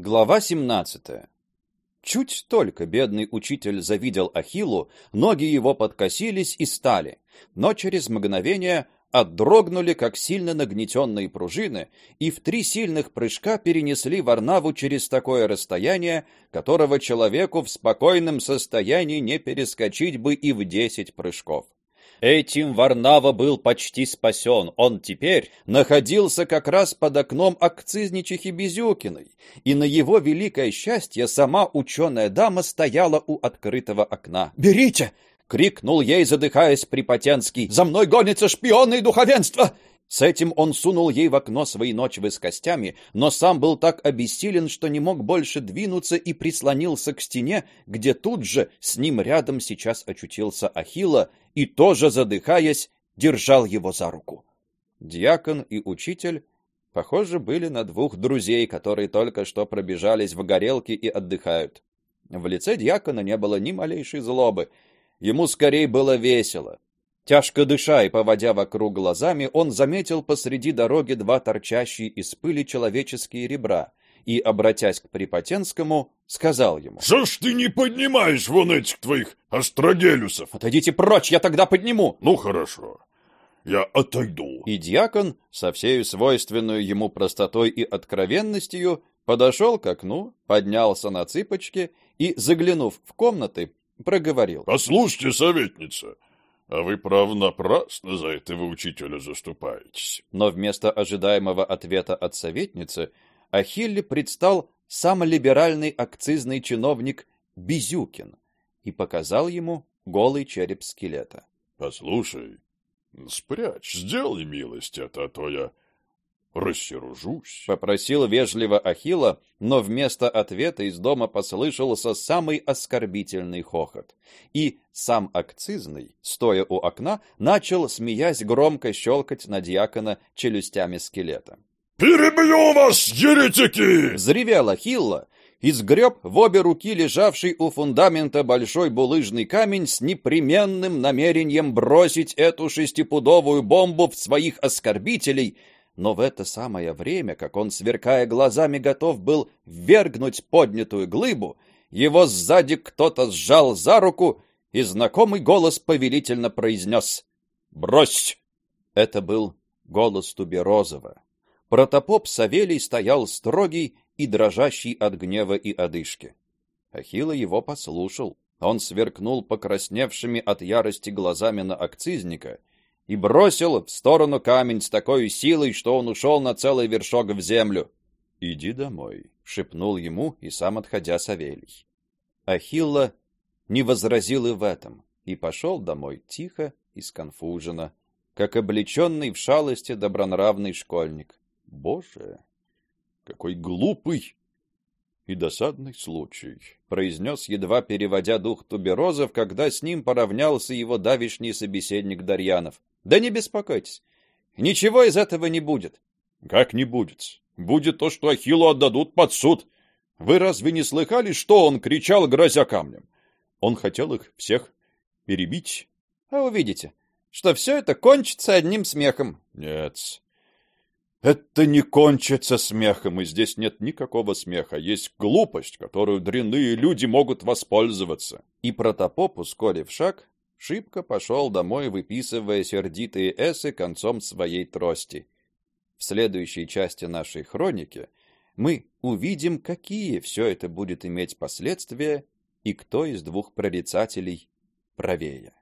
Глава 17. Чуть только бедный учитель завидел Ахиллу, ноги его подкосились и стали, но через мгновение отдрогнули, как сильно нагнетенные пружины, и в три сильных прыжка перенесли Варнаву через такое расстояние, которого человеку в спокойном состоянии не перескочить бы и в десять прыжков. Этим Варнава был почти спасен. Он теперь находился как раз под окном акцизничихи Безюкиной, и на его великое счастье сама ученая дама стояла у открытого окна. «Берите!» — крикнул ей, задыхаясь Припотенский. «За мной гонится шпионы и духовенство!» С этим он сунул ей в окно свои ночвы с костями, но сам был так обессилен, что не мог больше двинуться и прислонился к стене, где тут же с ним рядом сейчас очутился Ахилла и тоже задыхаясь, держал его за руку. Диакон и учитель, похоже, были на двух друзей, которые только что пробежались в горелке и отдыхают. В лице диакона не было ни малейшей злобы, ему скорее было весело. Тяжко дыша и поводя вокруг глазами, он заметил посреди дороги два торчащие из пыли человеческие ребра и, обратясь к Припотенскому, сказал ему: "Что ж ты не поднимаешь вон этих твоих астрогелюсов? Отойдите прочь, я тогда подниму". Ну хорошо. Я отойду. И диакон, со всей свойственной ему простотой и откровенностью, подошел к окну, поднялся на цыпочки и, заглянув в комнаты, проговорил: "Послушайте, советница, а вы, прав, напрасно за этого учителя заступаетесь. Но вместо ожидаемого ответа от советницы Ахилле предстал сам либеральный акцизный чиновник Безюкин и показал ему голый череп скелета. Послушай, спрячь, сделай милость это, а то я рассеружусь. Попросил вежливо Ахилла, но вместо ответа из дома послышался самый оскорбительный хохот. И сам акцизный, стоя у окна, начал, смеясь, громко щелкать на диакона челюстями скелета. «Перебью вас, еретики!» Взревел Ахилла и сгреб в обе руки лежавший у фундамента большой булыжный камень с непременным намерением бросить эту шестипудовую бомбу в своих оскорбителей — но в это самое время, как он, сверкая глазами, готов был ввергнуть поднятую глыбу, его сзади кто-то сжал за руку, и знакомый голос повелительно произнес «Брось!». Это был голос Туберозова. Протопоп Савелий стоял строгий и дрожащий от гнева и одышки. Ахилла его послушал. Он сверкнул покрасневшими от ярости глазами на акцизника и бросил в сторону камень с такой силой, что он ушел на целый вершок в землю. "Иди домой", шепнул ему и сам отходя Савелий. Ахилла не возразил и в этом, и пошел домой тихо и сконфуженно, как облеченный в шалости добронравный школьник. Боже, какой глупый и досадный случай, произнес едва переводя дух Туберозов, когда с ним поравнялся его давишний собеседник Дарьянов. Да не беспокойтесь. Ничего из этого не будет. Как не будет? Будет то, что Ахиллу отдадут под суд. Вы разве не слыхали, что он кричал, грозя камнем? Он хотел их всех перебить. А увидите, что все это кончится одним смехом. Нет. Это не кончится смехом, и здесь нет никакого смеха. Есть глупость, которую дрянные люди могут воспользоваться. И протопоп, ускорив шаг, шибко пошел домой, выписывая сердитые эссы концом своей трости. В следующей части нашей хроники мы увидим, какие все это будет иметь последствия и кто из двух прорицателей правее.